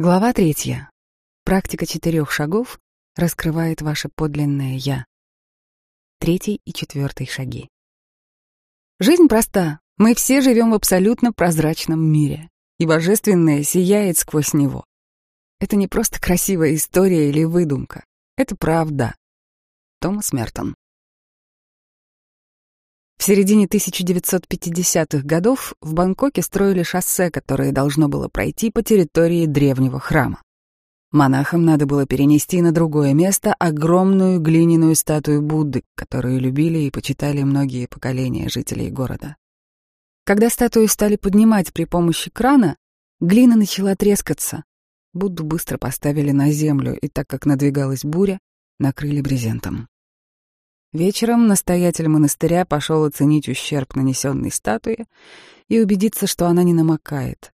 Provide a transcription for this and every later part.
Глава третья. Практика четырех шагов раскрывает ваше подлинное «я». Третий и четвертый шаги. Жизнь проста. Мы все живем в абсолютно прозрачном мире, и божественное сияет сквозь него. Это не просто красивая история или выдумка. Это правда. Томас Мертон. В середине 1950-х годов в Бангкоке строили шоссе, которое должно было пройти по территории древнего храма. Монахам надо было перенести на другое место огромную глиняную статую Будды, которую любили и почитали многие поколения жителей города. Когда статую стали поднимать при помощи крана, глина начала трескаться. Будду быстро поставили на землю, и так как надвигалась буря, накрыли брезентом. Вечером настоятель монастыря пошел оценить ущерб нанесенной статуе и убедиться, что она не намокает.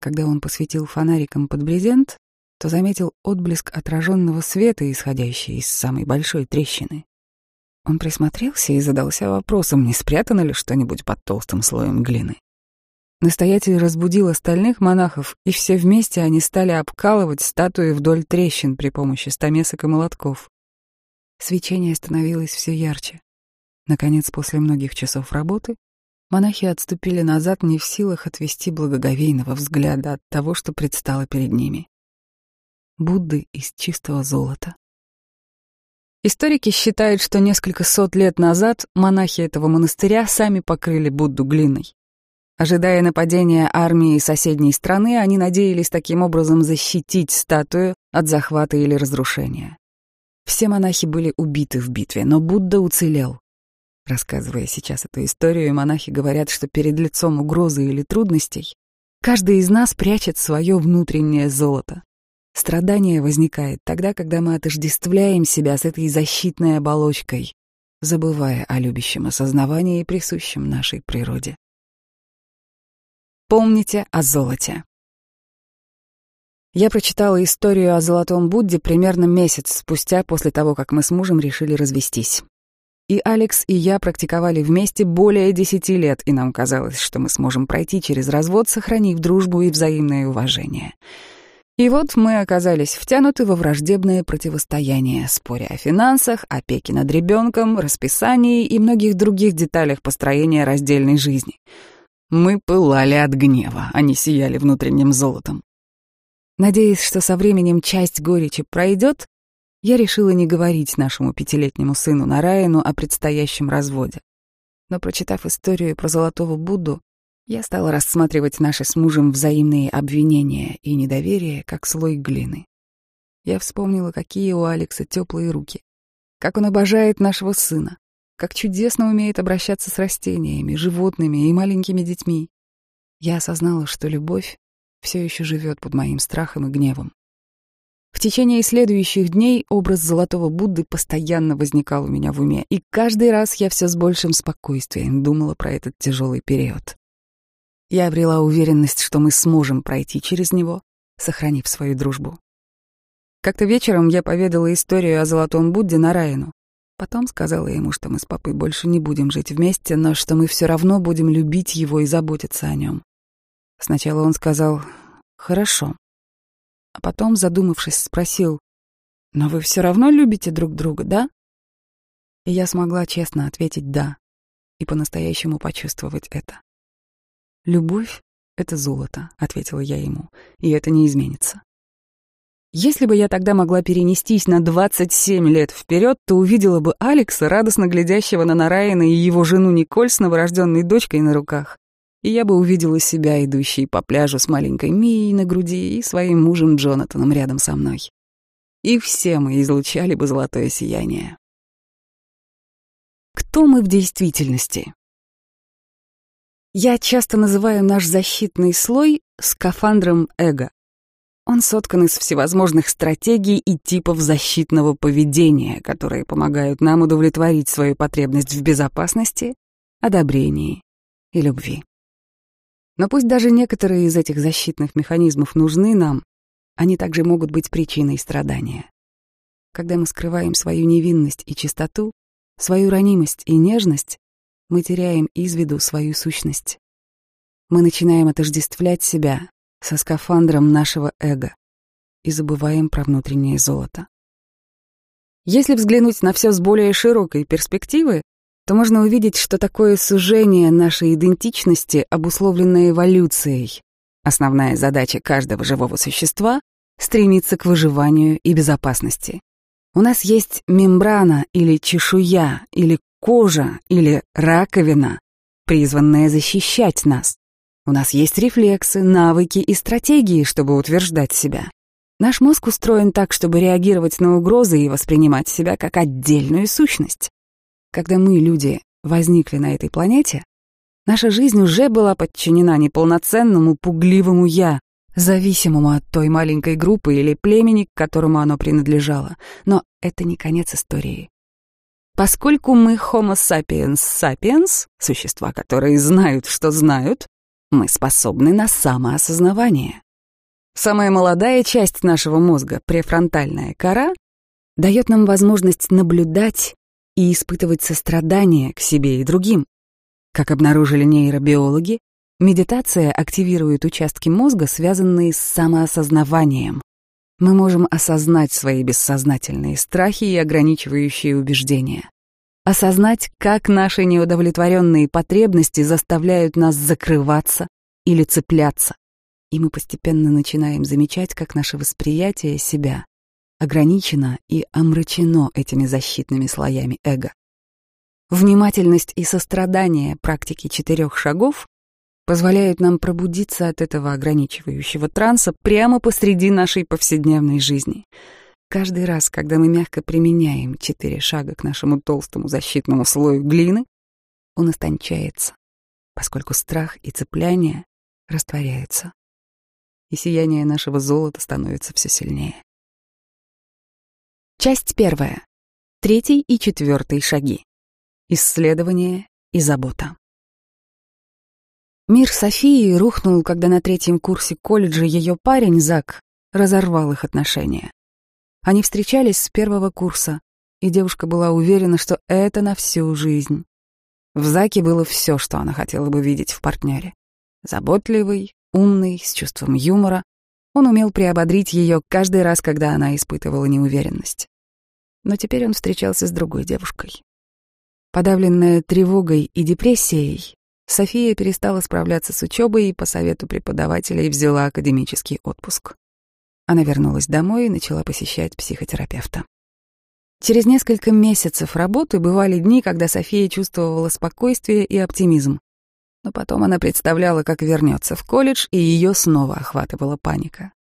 Когда он посветил фонариком под брезент, то заметил отблеск отраженного света, исходящий из самой большой трещины. Он присмотрелся и задался вопросом, не спрятано ли что-нибудь под толстым слоем глины. Настоятель разбудил остальных монахов, и все вместе они стали обкалывать статуи вдоль трещин при помощи стамесок и молотков. Свечение становилось все ярче. Наконец, после многих часов работы, монахи отступили назад, не в силах отвести благоговейного взгляда от того, что предстало перед ними. Будды из чистого золота. Историки считают, что несколько сот лет назад монахи этого монастыря сами покрыли Будду глиной. Ожидая нападения армии соседней страны, они надеялись таким образом защитить статую от захвата или разрушения. Все монахи были убиты в битве, но Будда уцелел. Рассказывая сейчас эту историю, монахи говорят, что перед лицом угрозы или трудностей каждый из нас прячет свое внутреннее золото. Страдание возникает тогда, когда мы отождествляем себя с этой защитной оболочкой, забывая о любящем осознавании, присущем нашей природе. Помните о золоте. Я прочитала историю о Золотом Будде примерно месяц спустя после того, как мы с мужем решили развестись. И Алекс, и я практиковали вместе более десяти лет, и нам казалось, что мы сможем пройти через развод, сохранив дружбу и взаимное уважение. И вот мы оказались втянуты во враждебное противостояние, споря о финансах, опеке над ребенком, расписании и многих других деталях построения раздельной жизни. Мы пылали от гнева, а не сияли внутренним золотом. Надеясь, что со временем часть горечи пройдет, я решила не говорить нашему пятилетнему сыну Нараину о предстоящем разводе. Но, прочитав историю про Золотого Будду, я стала рассматривать наши с мужем взаимные обвинения и недоверие как слой глины. Я вспомнила, какие у Алекса теплые руки, как он обожает нашего сына, как чудесно умеет обращаться с растениями, животными и маленькими детьми. Я осознала, что любовь все еще живет под моим страхом и гневом. В течение следующих дней образ Золотого Будды постоянно возникал у меня в уме, и каждый раз я все с большим спокойствием думала про этот тяжелый период. Я обрела уверенность, что мы сможем пройти через него, сохранив свою дружбу. Как-то вечером я поведала историю о Золотом Будде на Райану. Потом сказала ему, что мы с папой больше не будем жить вместе, но что мы все равно будем любить его и заботиться о нем. Сначала он сказал «хорошо», а потом, задумавшись, спросил «но вы все равно любите друг друга, да?» И я смогла честно ответить «да» и по-настоящему почувствовать это. «Любовь — это золото», — ответила я ему, — «и это не изменится». Если бы я тогда могла перенестись на 27 лет вперед, то увидела бы Алекса, радостно глядящего на Нараина и его жену Николь с новорожденной дочкой на руках и я бы увидела себя, идущей по пляжу с маленькой Мией на груди и своим мужем Джонатаном рядом со мной. И все мы излучали бы золотое сияние. Кто мы в действительности? Я часто называю наш защитный слой скафандром эго. Он соткан из всевозможных стратегий и типов защитного поведения, которые помогают нам удовлетворить свою потребность в безопасности, одобрении и любви. Но пусть даже некоторые из этих защитных механизмов нужны нам, они также могут быть причиной страдания. Когда мы скрываем свою невинность и чистоту, свою ранимость и нежность, мы теряем из виду свою сущность. Мы начинаем отождествлять себя со скафандром нашего эго и забываем про внутреннее золото. Если взглянуть на все с более широкой перспективы, то можно увидеть, что такое сужение нашей идентичности обусловлено эволюцией. Основная задача каждого живого существа — стремиться к выживанию и безопасности. У нас есть мембрана или чешуя, или кожа, или раковина, призванная защищать нас. У нас есть рефлексы, навыки и стратегии, чтобы утверждать себя. Наш мозг устроен так, чтобы реагировать на угрозы и воспринимать себя как отдельную сущность. Когда мы, люди, возникли на этой планете, наша жизнь уже была подчинена неполноценному пугливому «я», зависимому от той маленькой группы или племени, к которому оно принадлежало. Но это не конец истории. Поскольку мы Homo sapiens sapiens, существа, которые знают, что знают, мы способны на самоосознавание. Самая молодая часть нашего мозга, префронтальная кора, дает нам возможность наблюдать и испытывать сострадание к себе и другим. Как обнаружили нейробиологи, медитация активирует участки мозга, связанные с самоосознаванием. Мы можем осознать свои бессознательные страхи и ограничивающие убеждения. Осознать, как наши неудовлетворенные потребности заставляют нас закрываться или цепляться и мы постепенно начинаем замечать, как наше восприятие себя ограничено и омрачено этими защитными слоями эго. Внимательность и сострадание практики четырех шагов позволяют нам пробудиться от этого ограничивающего транса прямо посреди нашей повседневной жизни. Каждый раз, когда мы мягко применяем четыре шага к нашему толстому защитному слою глины, он истончается, поскольку страх и цепляние растворяются и сияние нашего золота становится все сильнее. Часть первая. Третий и четвертый шаги. Исследование и забота. Мир Софии рухнул, когда на третьем курсе колледжа ее парень, Зак, разорвал их отношения. Они встречались с первого курса, и девушка была уверена, что это на всю жизнь. В Заке было все, что она хотела бы видеть в партнере. Заботливый, умный, с чувством юмора. Он умел приободрить ее каждый раз, когда она испытывала неуверенность. Но теперь он встречался с другой девушкой. Подавленная тревогой и депрессией, София перестала справляться с учебой и по совету преподавателей взяла академический отпуск. Она вернулась домой и начала посещать психотерапевта. Через несколько месяцев работы бывали дни, когда София чувствовала спокойствие и оптимизм. Но потом она представляла, как вернется в колледж, и ее снова охватывала паника.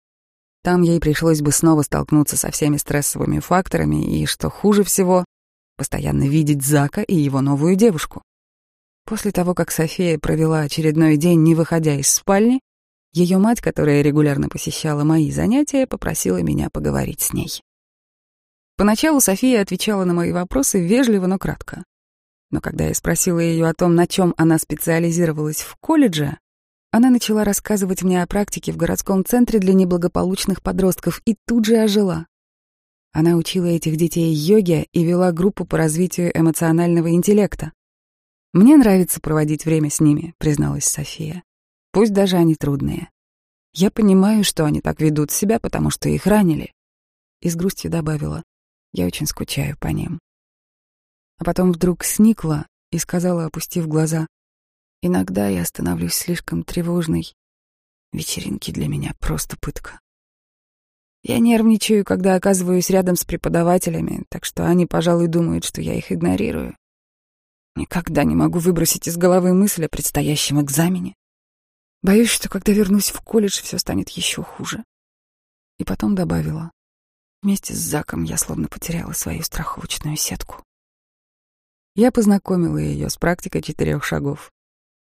Там ей пришлось бы снова столкнуться со всеми стрессовыми факторами и, что хуже всего, постоянно видеть Зака и его новую девушку. После того, как София провела очередной день, не выходя из спальни, ее мать, которая регулярно посещала мои занятия, попросила меня поговорить с ней. Поначалу София отвечала на мои вопросы вежливо, но кратко. Но когда я спросила ее о том, на чем она специализировалась в колледже, она начала рассказывать мне о практике в городском центре для неблагополучных подростков и тут же ожила. Она учила этих детей йоге и вела группу по развитию эмоционального интеллекта. «Мне нравится проводить время с ними», — призналась София. «Пусть даже они трудные. Я понимаю, что они так ведут себя, потому что их ранили». И с грустью добавила, «Я очень скучаю по ним» а потом вдруг сникла и сказала, опустив глаза, «Иногда я становлюсь слишком тревожной. Вечеринки для меня просто пытка. Я нервничаю, когда оказываюсь рядом с преподавателями, так что они, пожалуй, думают, что я их игнорирую. Никогда не могу выбросить из головы мысль о предстоящем экзамене. Боюсь, что когда вернусь в колледж, все станет еще хуже. И потом добавила. Вместе с Заком я словно потеряла свою страховочную сетку. Я познакомила ее с практикой четырех шагов.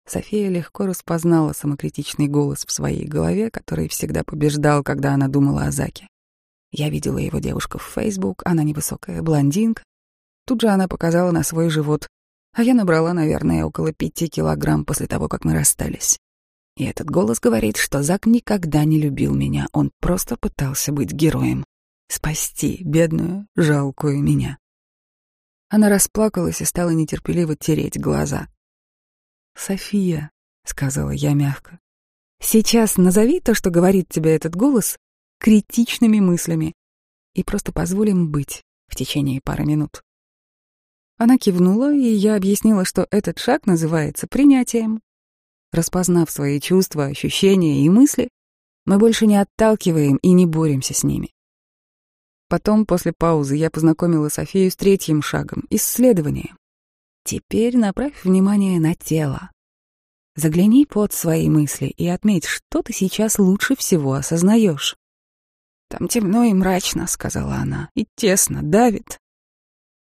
София легко распознала самокритичный голос в своей голове, который всегда побеждал, когда она думала о Заке. Я видела его девушку в Facebook, она невысокая блондинка. Тут же она показала на свой живот, а я набрала, наверное, около пяти килограмм после того, как мы расстались. И этот голос говорит, что Зак никогда не любил меня, он просто пытался быть героем, спасти бедную, жалкую меня. Она расплакалась и стала нетерпеливо тереть глаза. «София», — сказала я мягко, Сейчас назови то, что говорит тебе этот голос, критичными мыслями и просто позволим быть в течение пары минут. Она кивнула, и я объяснила, что этот шаг называется принятием. Распознав свои чувства, ощущения и мысли, мы больше не отталкиваем и не боремся с ними. Потом, после паузы, я познакомила Софию с третьим шагом — исследованием. Теперь направь внимание на тело. Загляни под свои мысли и отметь, что ты сейчас лучше всего осознаешь. «Там темно и мрачно», — сказала она, — «и тесно, давит».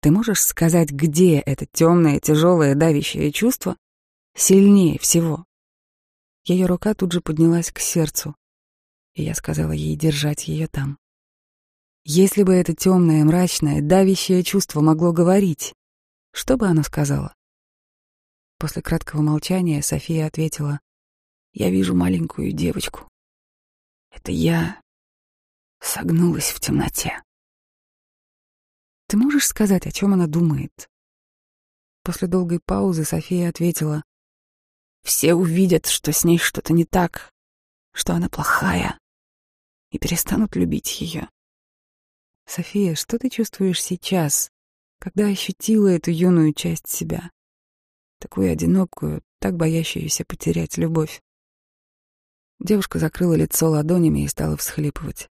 Ты можешь сказать, где это темное, тяжелое, давящее чувство сильнее всего? Ее рука тут же поднялась к сердцу, и я сказала ей держать ее там. Если бы это темное, мрачное, давящее чувство могло говорить, что бы оно сказала? После краткого молчания София ответила, «Я вижу маленькую девочку. Это я согнулась в темноте. Ты можешь сказать, о чем она думает? После долгой паузы София ответила, все увидят, что с ней что-то не так, что она плохая, и перестанут любить ее. София, что ты чувствуешь сейчас, когда ощутила эту юную часть себя? Такую одинокую, так боящуюся потерять любовь. Девушка закрыла лицо ладонями и стала всхлипывать.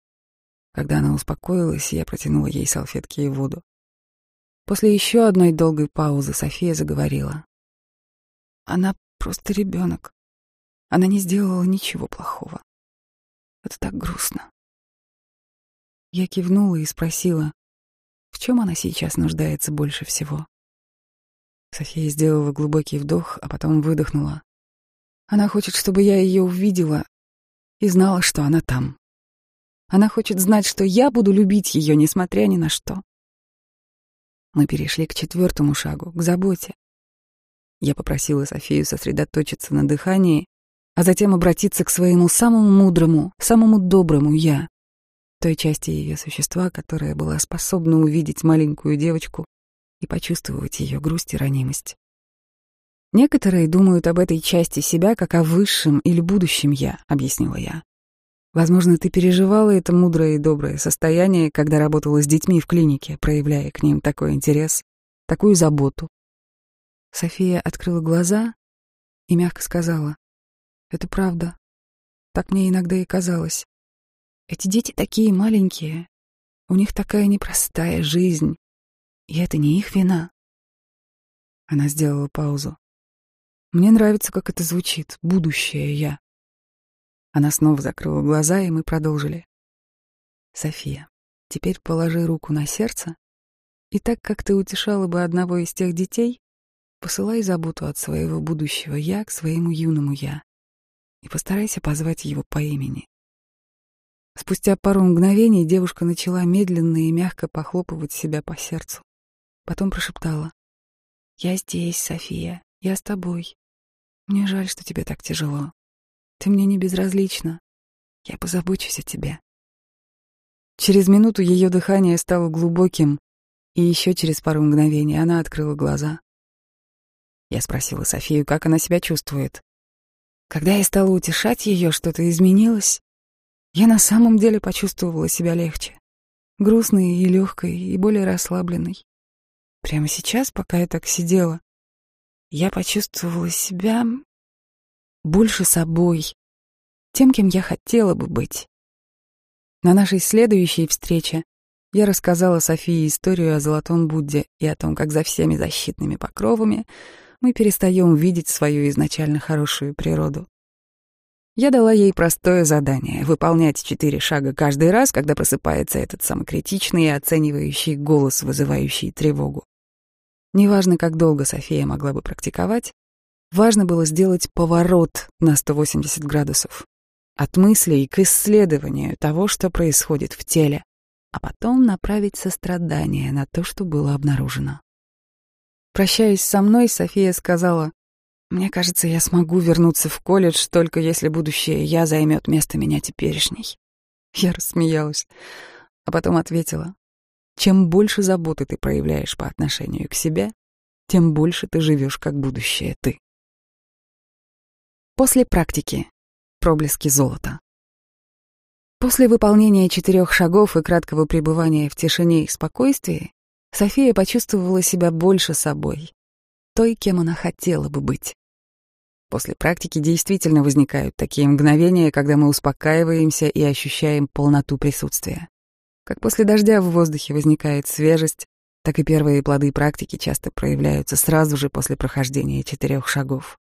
Когда она успокоилась, я протянула ей салфетки и воду. После еще одной долгой паузы София заговорила. Она просто ребенок. Она не сделала ничего плохого. Это так грустно. Я кивнула и спросила, в чем она сейчас нуждается больше всего. София сделала глубокий вдох, а потом выдохнула. Она хочет, чтобы я ее увидела и знала, что она там. Она хочет знать, что я буду любить ее, несмотря ни на что. Мы перешли к четвертому шагу, к заботе. Я попросила Софию сосредоточиться на дыхании, а затем обратиться к своему самому мудрому, самому доброму «я», той части ее существа, которая была способна увидеть маленькую девочку и почувствовать ее грусть и ранимость. Некоторые думают об этой части себя как о высшем или будущем «я», — объяснила я. Возможно, ты переживала это мудрое и доброе состояние, когда работала с детьми в клинике, проявляя к ним такой интерес, такую заботу. София открыла глаза и мягко сказала, «Это правда. Так мне иногда и казалось. Эти дети такие маленькие, у них такая непростая жизнь, и это не их вина». Она сделала паузу. «Мне нравится, как это звучит, будущее я». Она снова закрыла глаза, и мы продолжили. «София, теперь положи руку на сердце, и так как ты утешала бы одного из тех детей, посылай заботу от своего будущего «я» к своему юному «я» и постарайся позвать его по имени». Спустя пару мгновений девушка начала медленно и мягко похлопывать себя по сердцу. Потом прошептала. «Я здесь, София, я с тобой. Мне жаль, что тебе так тяжело. Ты мне не безразлична. Я позабочусь о тебе. Через минуту ее дыхание стало глубоким, и еще через пару мгновений она открыла глаза. Я спросила Софию, как она себя чувствует. Когда я стала утешать ее, что-то изменилось. Я на самом деле почувствовала себя легче. Грустной и легкой, и более расслабленной. Прямо сейчас, пока я так сидела, я почувствовала себя больше собой, тем, кем я хотела бы быть. На нашей следующей встрече я рассказала Софии историю о Золотом Будде и о том, как за всеми защитными покровами мы перестаем видеть свою изначально хорошую природу. Я дала ей простое задание — выполнять четыре шага каждый раз, когда просыпается этот самокритичный и оценивающий голос, вызывающий тревогу. Неважно, как долго София могла бы практиковать, Важно было сделать поворот на 180 градусов. От мыслей к исследованию того, что происходит в теле, а потом направить сострадание на то, что было обнаружено. Прощаясь со мной, София сказала, «Мне кажется, я смогу вернуться в колледж, только если будущее я займет место меня теперешней». Я рассмеялась, а потом ответила, «Чем больше заботы ты проявляешь по отношению к себе, тем больше ты живешь как будущее ты». После практики. проблески золота. После выполнения четырех шагов и краткого пребывания в тишине и спокойствии София почувствовала себя больше собой, той, кем она хотела бы быть. После практики действительно возникают такие мгновения, когда мы успокаиваемся и ощущаем полноту присутствия. Как после дождя в воздухе возникает свежесть, так и первые плоды практики часто проявляются сразу же после прохождения четырех шагов.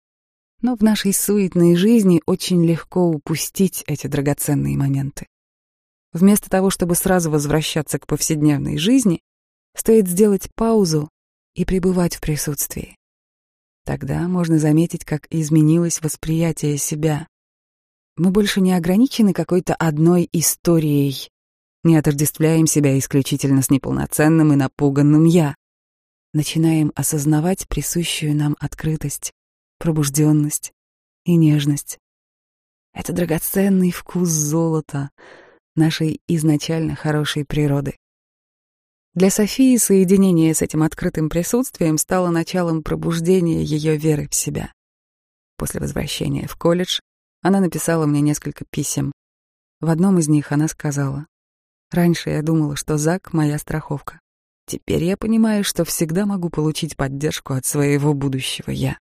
Но в нашей суетной жизни очень легко упустить эти драгоценные моменты. Вместо того, чтобы сразу возвращаться к повседневной жизни, стоит сделать паузу и пребывать в присутствии. Тогда можно заметить, как изменилось восприятие себя. Мы больше не ограничены какой-то одной историей, не отождествляем себя исключительно с неполноценным и напуганным «я». Начинаем осознавать присущую нам открытость, пробужденность и нежность. Это драгоценный вкус золота нашей изначально хорошей природы. Для Софии соединение с этим открытым присутствием стало началом пробуждения ее веры в себя. После возвращения в колледж она написала мне несколько писем. В одном из них она сказала, «Раньше я думала, что Зак — моя страховка. Теперь я понимаю, что всегда могу получить поддержку от своего будущего «я».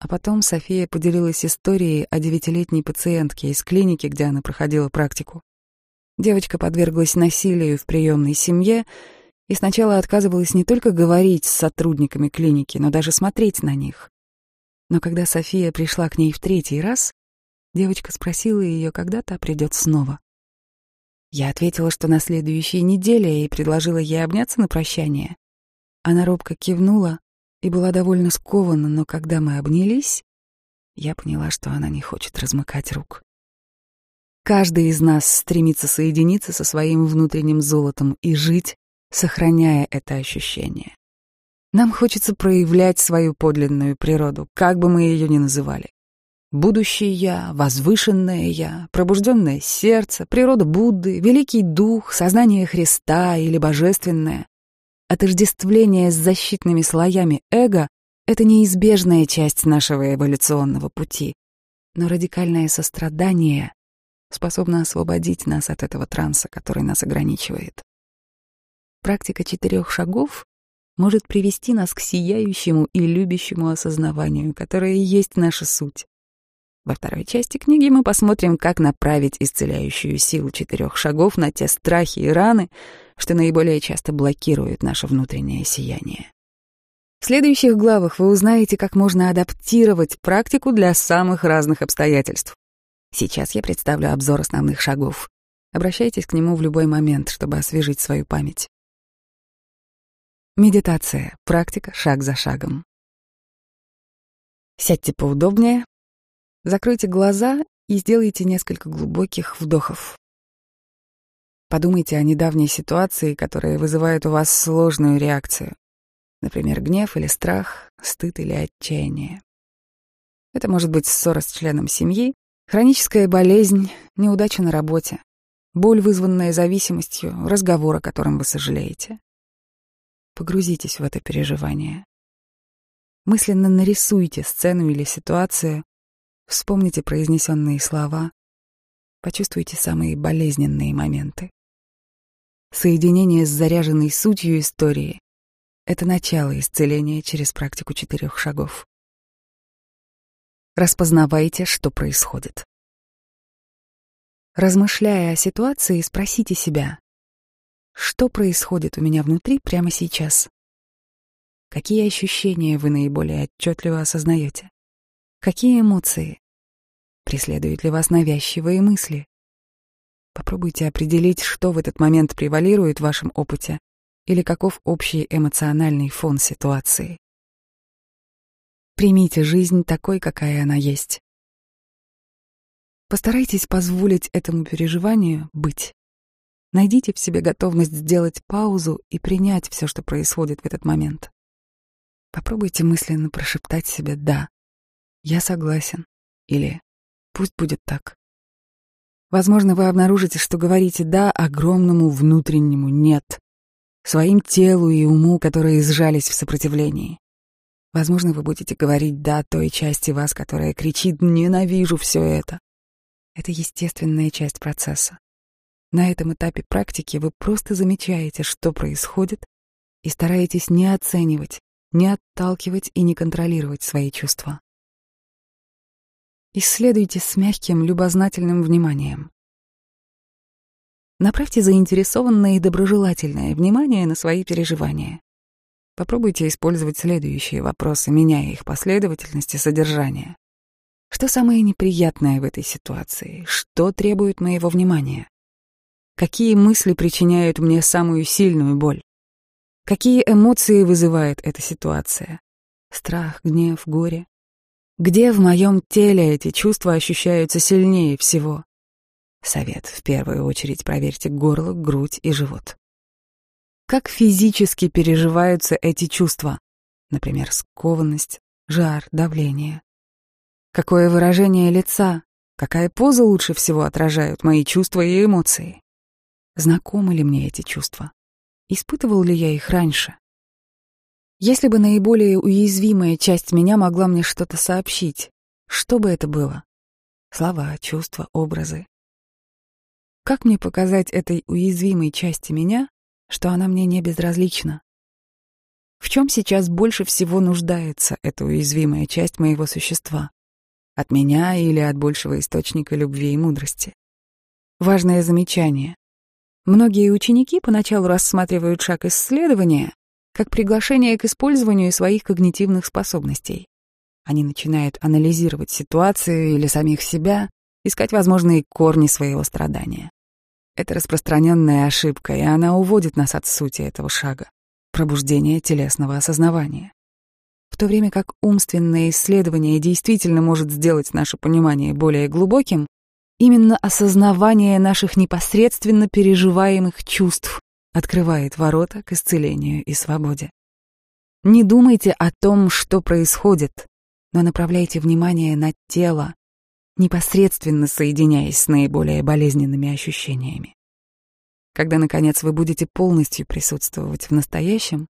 А потом София поделилась историей о девятилетней пациентке из клиники, где она проходила практику. Девочка подверглась насилию в приемной семье и сначала отказывалась не только говорить с сотрудниками клиники, но даже смотреть на них. Но когда София пришла к ней в третий раз, девочка спросила ее, когда та придет снова. Я ответила, что на следующей неделе, и предложила ей обняться на прощание. Она робко кивнула и была довольно скована, но когда мы обнялись, я поняла, что она не хочет размыкать рук. Каждый из нас стремится соединиться со своим внутренним золотом и жить, сохраняя это ощущение. Нам хочется проявлять свою подлинную природу, как бы мы ее ни называли. Будущее я, возвышенное я, пробужденное сердце, природа Будды, великий дух, сознание Христа или божественное. Отождествление с защитными слоями эго — это неизбежная часть нашего эволюционного пути. Но радикальное сострадание способна освободить нас от этого транса, который нас ограничивает. Практика четырех шагов может привести нас к сияющему и любящему осознаванию, которое и есть наша суть. Во второй части книги мы посмотрим, как направить исцеляющую силу четырех шагов на те страхи и раны, что наиболее часто блокируют наше внутреннее сияние. В следующих главах вы узнаете, как можно адаптировать практику для самых разных обстоятельств. Сейчас я представлю обзор основных шагов. Обращайтесь к нему в любой момент, чтобы освежить свою память. Медитация. Практика шаг за шагом. Сядьте поудобнее, закройте глаза и сделайте несколько глубоких вдохов. Подумайте о недавней ситуации, которая вызывает у вас сложную реакцию. Например, гнев или страх, стыд или отчаяние. Это может быть ссора с членом семьи, Хроническая болезнь, неудача на работе, боль, вызванная зависимостью, разговор, о котором вы сожалеете. Погрузитесь в это переживание. Мысленно нарисуйте сцену или ситуацию, вспомните произнесенные слова, почувствуйте самые болезненные моменты. Соединение с заряженной сутью истории — это начало исцеления через практику четырех шагов. Распознавайте, что происходит. Размышляя о ситуации, спросите себя, что происходит у меня внутри прямо сейчас? Какие ощущения вы наиболее отчетливо осознаете? Какие эмоции? Преследуют ли вас навязчивые мысли? Попробуйте определить, что в этот момент превалирует в вашем опыте или каков общий эмоциональный фон ситуации. Примите жизнь такой, какая она есть. Постарайтесь позволить этому переживанию быть. Найдите в себе готовность сделать паузу и принять все, что происходит в этот момент. Попробуйте мысленно прошептать себе «да», «я согласен» или «пусть будет так». Возможно, вы обнаружите, что говорите «да» огромному внутреннему «нет», своим телу и уму, которые сжались в сопротивлении. Возможно, вы будете говорить «да» той части вас, которая кричит «ненавижу все это». Это естественная часть процесса. На этом этапе практики вы просто замечаете, что происходит, и стараетесь не оценивать, не отталкивать и не контролировать свои чувства. Исследуйте с мягким, любознательным вниманием. Направьте заинтересованное и доброжелательное внимание на свои переживания. Попробуйте использовать следующие вопросы, меняя их последовательность и содержание. Что самое неприятное в этой ситуации? Что требует моего внимания? Какие мысли причиняют мне самую сильную боль? Какие эмоции вызывает эта ситуация? Страх, гнев, горе? Где в моем теле эти чувства ощущаются сильнее всего? Совет. В первую очередь проверьте горло, грудь и живот. Как физически переживаются эти чувства? Например, скованность, жар, давление. Какое выражение лица, какая поза лучше всего отражают мои чувства и эмоции? Знакомы ли мне эти чувства? Испытывал ли я их раньше? Если бы наиболее уязвимая часть меня могла мне что-то сообщить, что бы это было? Слова, чувства, образы. Как мне показать этой уязвимой части меня, что она мне не безразлична. В чем сейчас больше всего нуждается эта уязвимая часть моего существа? От меня или от большего источника любви и мудрости? Важное замечание. Многие ученики поначалу рассматривают шаг исследования как приглашение к использованию своих когнитивных способностей. Они начинают анализировать ситуацию или самих себя, искать возможные корни своего страдания. Это распространенная ошибка, и она уводит нас от сути этого шага — пробуждения телесного осознавания. В то время как умственное исследование действительно может сделать наше понимание более глубоким, именно осознавание наших непосредственно переживаемых чувств открывает ворота к исцелению и свободе. Не думайте о том, что происходит, но направляйте внимание на тело, непосредственно соединяясь с наиболее болезненными ощущениями. Когда, наконец, вы будете полностью присутствовать в настоящем,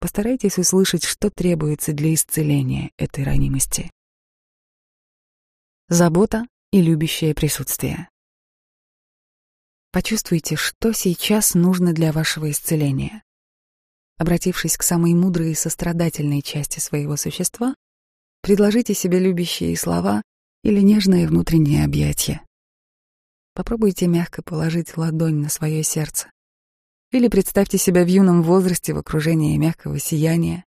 постарайтесь услышать, что требуется для исцеления этой ранимости. Забота и любящее присутствие. Почувствуйте, что сейчас нужно для вашего исцеления. Обратившись к самой мудрой и сострадательной части своего существа, предложите себе любящие слова или нежное внутреннее объятие. Попробуйте мягко положить ладонь на свое сердце. Или представьте себя в юном возрасте в окружении мягкого сияния.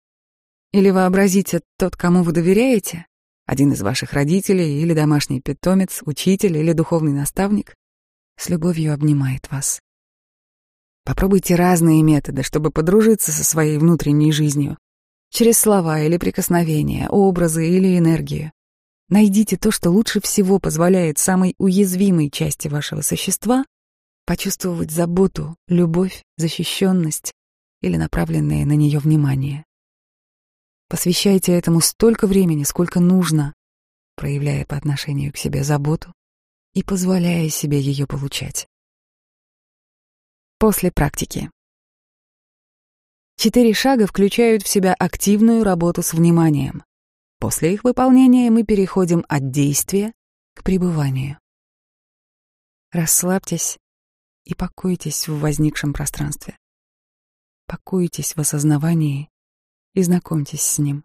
Или вообразите тот, кому вы доверяете, один из ваших родителей или домашний питомец, учитель или духовный наставник, с любовью обнимает вас. Попробуйте разные методы, чтобы подружиться со своей внутренней жизнью. Через слова или прикосновения, образы или энергию. Найдите то, что лучше всего позволяет самой уязвимой части вашего существа почувствовать заботу, любовь, защищенность или направленное на нее внимание. Посвящайте этому столько времени, сколько нужно, проявляя по отношению к себе заботу и позволяя себе ее получать. После практики. Четыре шага включают в себя активную работу с вниманием. После их выполнения мы переходим от действия к пребыванию. Расслабьтесь и покойтесь в возникшем пространстве. Покойтесь в осознавании и знакомьтесь с ним.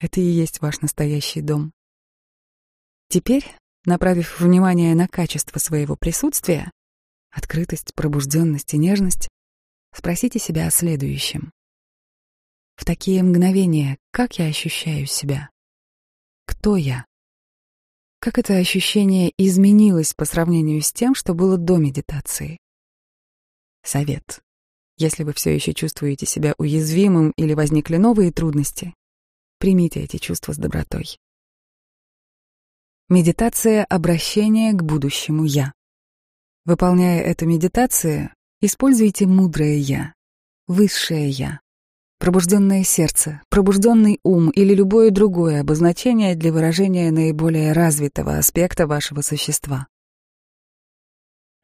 Это и есть ваш настоящий дом. Теперь, направив внимание на качество своего присутствия, открытость, пробужденность и нежность, спросите себя о следующем. В такие мгновения, как я ощущаю себя? Кто я? Как это ощущение изменилось по сравнению с тем, что было до медитации? Совет. Если вы все еще чувствуете себя уязвимым или возникли новые трудности, примите эти чувства с добротой. Медитация обращения к будущему «я». Выполняя эту медитацию, используйте мудрое «я», высшее «я», пробужденное сердце, пробужденный ум или любое другое обозначение для выражения наиболее развитого аспекта вашего существа.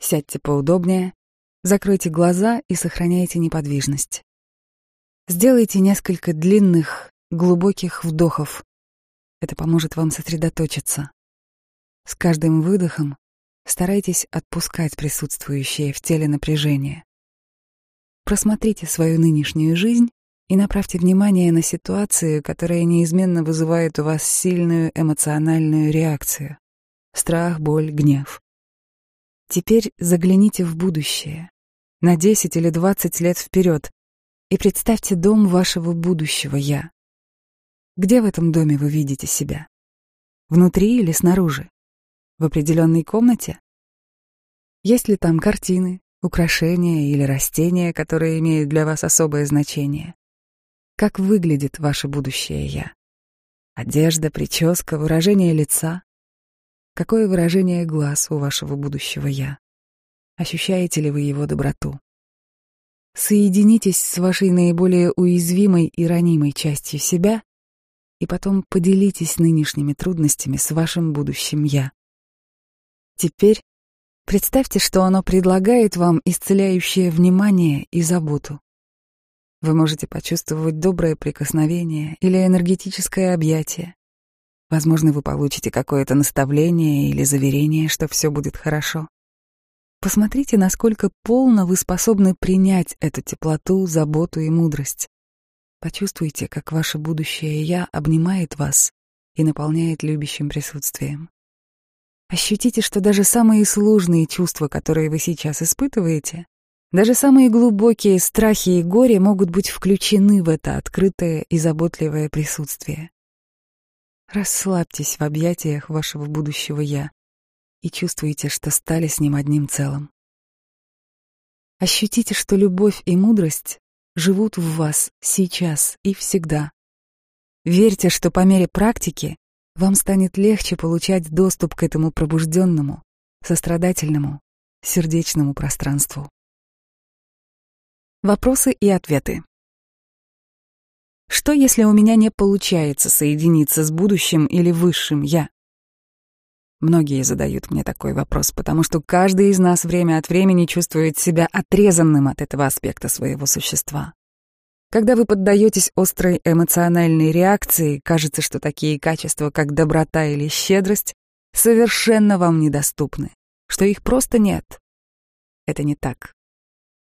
Сядьте поудобнее, закройте глаза и сохраняйте неподвижность. Сделайте несколько длинных, глубоких вдохов. Это поможет вам сосредоточиться. С каждым выдохом старайтесь отпускать присутствующее в теле напряжение. Просмотрите свою нынешнюю жизнь и направьте внимание на ситуацию, которая неизменно вызывает у вас сильную эмоциональную реакцию — страх, боль, гнев. Теперь загляните в будущее, на 10 или 20 лет вперед, и представьте дом вашего будущего «я». Где в этом доме вы видите себя? Внутри или снаружи? В определенной комнате? Есть ли там картины, украшения или растения, которые имеют для вас особое значение? Как выглядит ваше будущее «я»? Одежда, прическа, выражение лица? Какое выражение глаз у вашего будущего «я»? Ощущаете ли вы его доброту? Соединитесь с вашей наиболее уязвимой и ранимой частью себя и потом поделитесь нынешними трудностями с вашим будущим «я». Теперь представьте, что оно предлагает вам исцеляющее внимание и заботу. Вы можете почувствовать доброе прикосновение или энергетическое объятие. Возможно, вы получите какое-то наставление или заверение, что все будет хорошо. Посмотрите, насколько полно вы способны принять эту теплоту, заботу и мудрость. Почувствуйте, как ваше будущее «я» обнимает вас и наполняет любящим присутствием. Ощутите, что даже самые сложные чувства, которые вы сейчас испытываете, даже самые глубокие страхи и горе могут быть включены в это открытое и заботливое присутствие. Расслабьтесь в объятиях вашего будущего «я» и чувствуете, что стали с ним одним целым. Ощутите, что любовь и мудрость живут в вас сейчас и всегда. Верьте, что по мере практики вам станет легче получать доступ к этому пробужденному, сострадательному, сердечному пространству. Вопросы и ответы. Что, если у меня не получается соединиться с будущим или высшим «я»? Многие задают мне такой вопрос, потому что каждый из нас время от времени чувствует себя отрезанным от этого аспекта своего существа. Когда вы поддаетесь острой эмоциональной реакции, кажется, что такие качества, как доброта или щедрость, совершенно вам недоступны, что их просто нет. Это не так.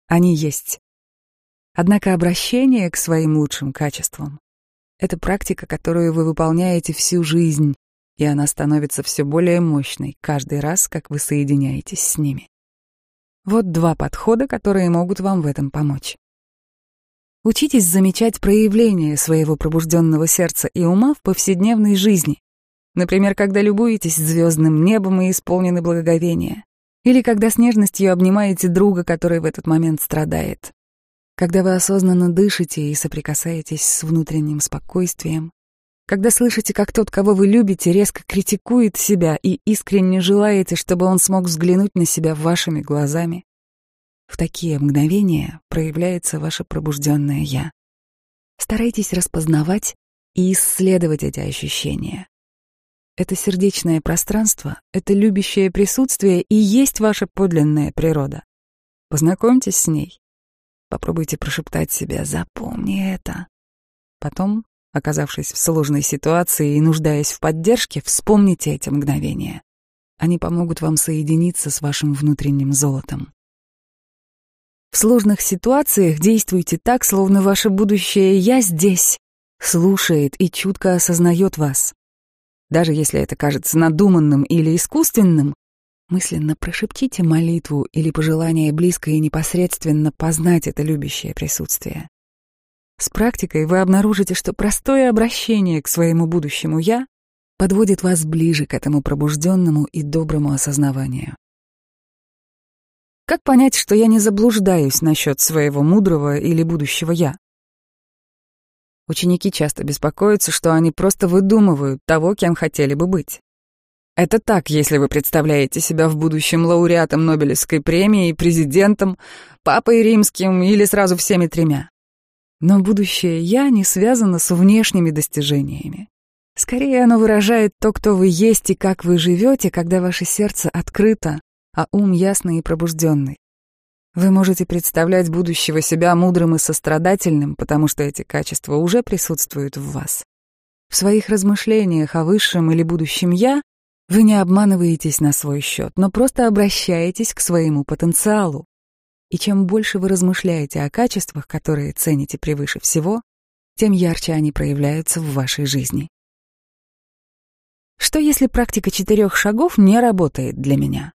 Они есть. Однако обращение к своим лучшим качествам — это практика, которую вы выполняете всю жизнь, и она становится все более мощной каждый раз, как вы соединяетесь с ними. Вот два подхода, которые могут вам в этом помочь. Учитесь замечать проявления своего пробужденного сердца и ума в повседневной жизни. Например, когда любуетесь звездным небом и исполнены благоговения. Или когда с нежностью обнимаете друга, который в этот момент страдает когда вы осознанно дышите и соприкасаетесь с внутренним спокойствием, когда слышите, как тот, кого вы любите, резко критикует себя и искренне желаете, чтобы он смог взглянуть на себя вашими глазами, в такие мгновения проявляется ваше пробужденное «я». Старайтесь распознавать и исследовать эти ощущения. Это сердечное пространство, это любящее присутствие и есть ваша подлинная природа. Познакомьтесь с ней, Попробуйте прошептать себе «запомни это». Потом, оказавшись в сложной ситуации и нуждаясь в поддержке, вспомните эти мгновения. Они помогут вам соединиться с вашим внутренним золотом. В сложных ситуациях действуйте так, словно ваше будущее «я» здесь, слушает и чутко осознает вас. Даже если это кажется надуманным или искусственным, Мысленно прошептите молитву или пожелание близко и непосредственно познать это любящее присутствие. С практикой вы обнаружите, что простое обращение к своему будущему «я» подводит вас ближе к этому пробужденному и доброму осознаванию. Как понять, что я не заблуждаюсь насчет своего мудрого или будущего «я»? Ученики часто беспокоятся, что они просто выдумывают того, кем хотели бы быть. Это так, если вы представляете себя в будущем лауреатом Нобелевской премии, президентом, папой римским или сразу всеми тремя. Но будущее «я» не связано с внешними достижениями. Скорее, оно выражает то, кто вы есть и как вы живете, когда ваше сердце открыто, а ум ясный и пробужденный. Вы можете представлять будущего себя мудрым и сострадательным, потому что эти качества уже присутствуют в вас. В своих размышлениях о высшем или будущем «я» Вы не обманываетесь на свой счет, но просто обращаетесь к своему потенциалу. И чем больше вы размышляете о качествах, которые цените превыше всего, тем ярче они проявляются в вашей жизни. Что если практика четырех шагов не работает для меня?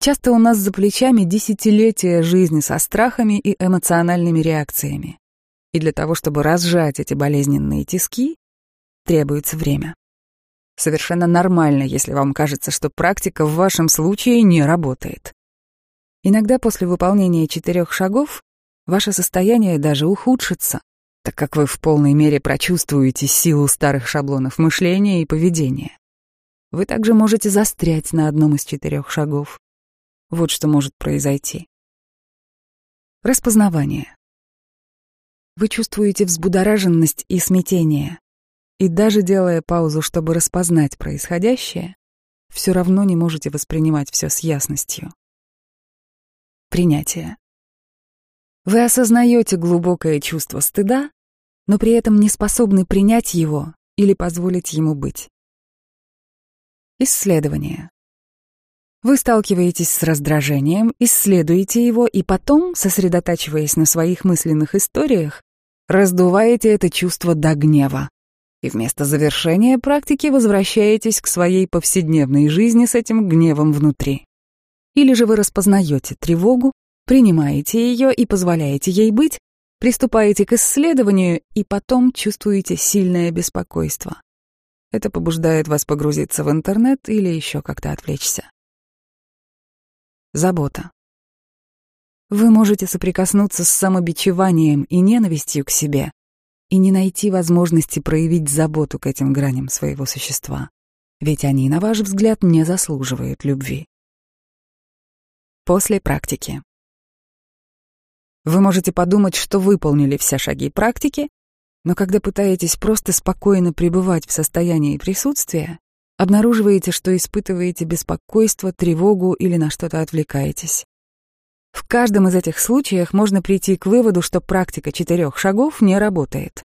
Часто у нас за плечами десятилетия жизни со страхами и эмоциональными реакциями. И для того, чтобы разжать эти болезненные тиски, требуется время. Совершенно нормально, если вам кажется, что практика в вашем случае не работает. Иногда после выполнения четырех шагов ваше состояние даже ухудшится, так как вы в полной мере прочувствуете силу старых шаблонов мышления и поведения. Вы также можете застрять на одном из четырех шагов. Вот что может произойти. Распознавание. Вы чувствуете взбудораженность и смятение, и даже делая паузу, чтобы распознать происходящее, все равно не можете воспринимать все с ясностью. Принятие. Вы осознаете глубокое чувство стыда, но при этом не способны принять его или позволить ему быть. Исследование. Вы сталкиваетесь с раздражением, исследуете его и потом, сосредотачиваясь на своих мысленных историях, раздуваете это чувство до гнева. И вместо завершения практики возвращаетесь к своей повседневной жизни с этим гневом внутри. Или же вы распознаете тревогу, принимаете ее и позволяете ей быть, приступаете к исследованию и потом чувствуете сильное беспокойство. Это побуждает вас погрузиться в интернет или еще как-то отвлечься. Забота. Вы можете соприкоснуться с самобичеванием и ненавистью к себе и не найти возможности проявить заботу к этим граням своего существа, ведь они, на ваш взгляд, не заслуживают любви. После практики. Вы можете подумать, что выполнили все шаги практики, но когда пытаетесь просто спокойно пребывать в состоянии присутствия, обнаруживаете, что испытываете беспокойство, тревогу или на что-то отвлекаетесь. В каждом из этих случаев можно прийти к выводу, что практика четырех шагов не работает.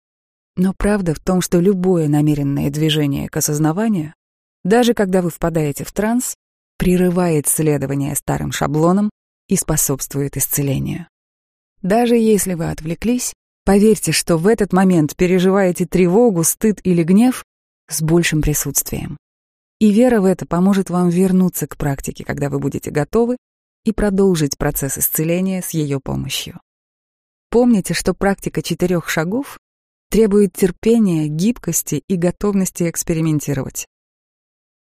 Но правда в том, что любое намеренное движение к осознаванию, даже когда вы впадаете в транс, прерывает следование старым шаблонам и способствует исцелению. Даже если вы отвлеклись, поверьте, что в этот момент переживаете тревогу, стыд или гнев с большим присутствием. И вера в это поможет вам вернуться к практике, когда вы будете готовы, и продолжить процесс исцеления с ее помощью. Помните, что практика четырех шагов требует терпения, гибкости и готовности экспериментировать.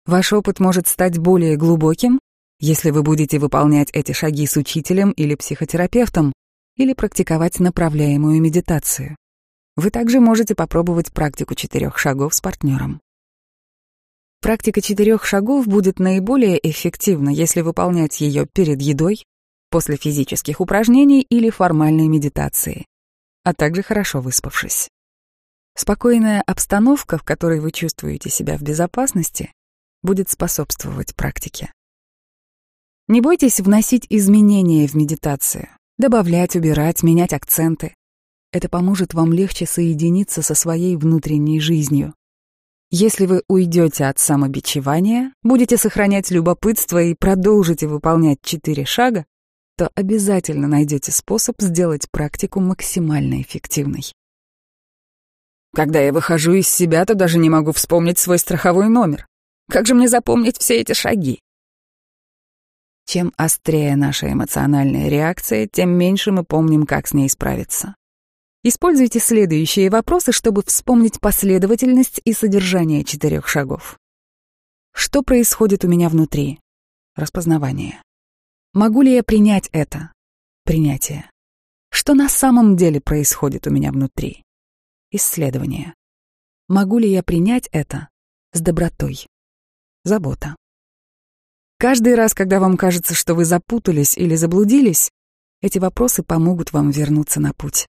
Ваш опыт может стать более глубоким, если вы будете выполнять эти шаги с учителем или психотерапевтом, или практиковать направляемую медитацию. Вы также можете попробовать практику четырех шагов с партнером. Практика четырех шагов будет наиболее эффективна, если выполнять ее перед едой, после физических упражнений или формальной медитации, а также хорошо выспавшись. Спокойная обстановка, в которой вы чувствуете себя в безопасности, будет способствовать практике. Не бойтесь вносить изменения в медитацию, добавлять, убирать, менять акценты. Это поможет вам легче соединиться со своей внутренней жизнью, если вы уйдете от самобичевания, будете сохранять любопытство и продолжите выполнять четыре шага, то обязательно найдете способ сделать практику максимально эффективной. Когда я выхожу из себя, то даже не могу вспомнить свой страховой номер. Как же мне запомнить все эти шаги? Чем острее наша эмоциональная реакция, тем меньше мы помним, как с ней справиться. Используйте следующие вопросы, чтобы вспомнить последовательность и содержание четырех шагов. Что происходит у меня внутри? Распознавание. Могу ли я принять это? Принятие. Что на самом деле происходит у меня внутри? Исследование. Могу ли я принять это с добротой? Забота. Каждый раз, когда вам кажется, что вы запутались или заблудились, эти вопросы помогут вам вернуться на путь.